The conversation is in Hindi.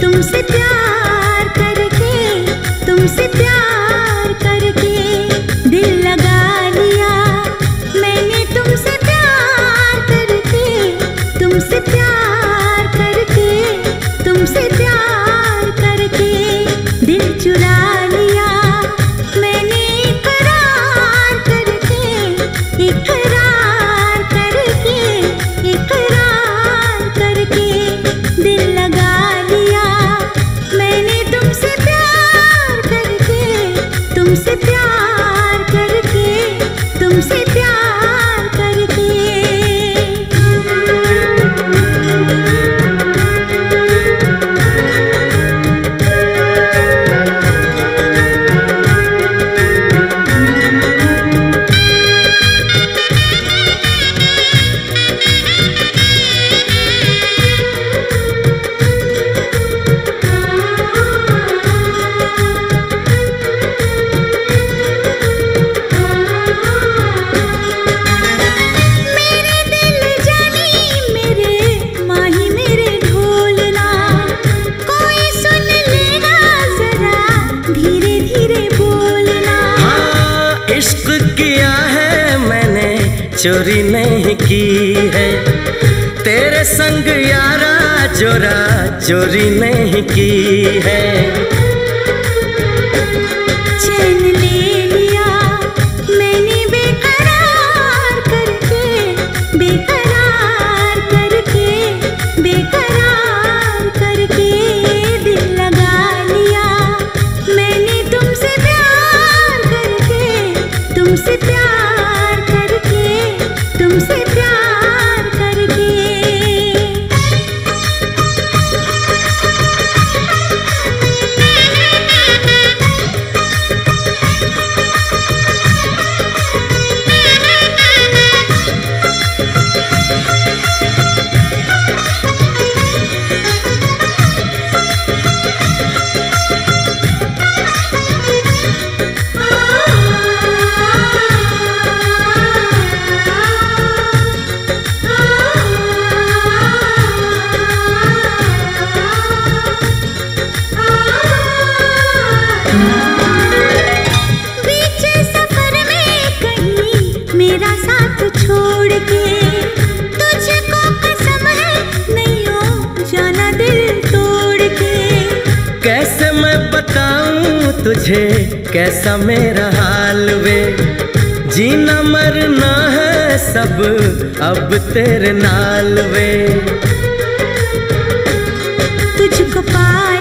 तुमसे प्यार करके, तुमसे प्यार करके दिल लगा लिया। मैंने तुमसे प्यार करके, तुमसे प्यार करके, तुमसे प्यार करके दिल चुरा लिया। चोरी नहीं की है। तेरे संग यारा चोरा चोरी नहीं की है। तुझे कैसा मेरा हाल वे? जीना मरना है सब, अब तेरे नाल वे। तुझको पा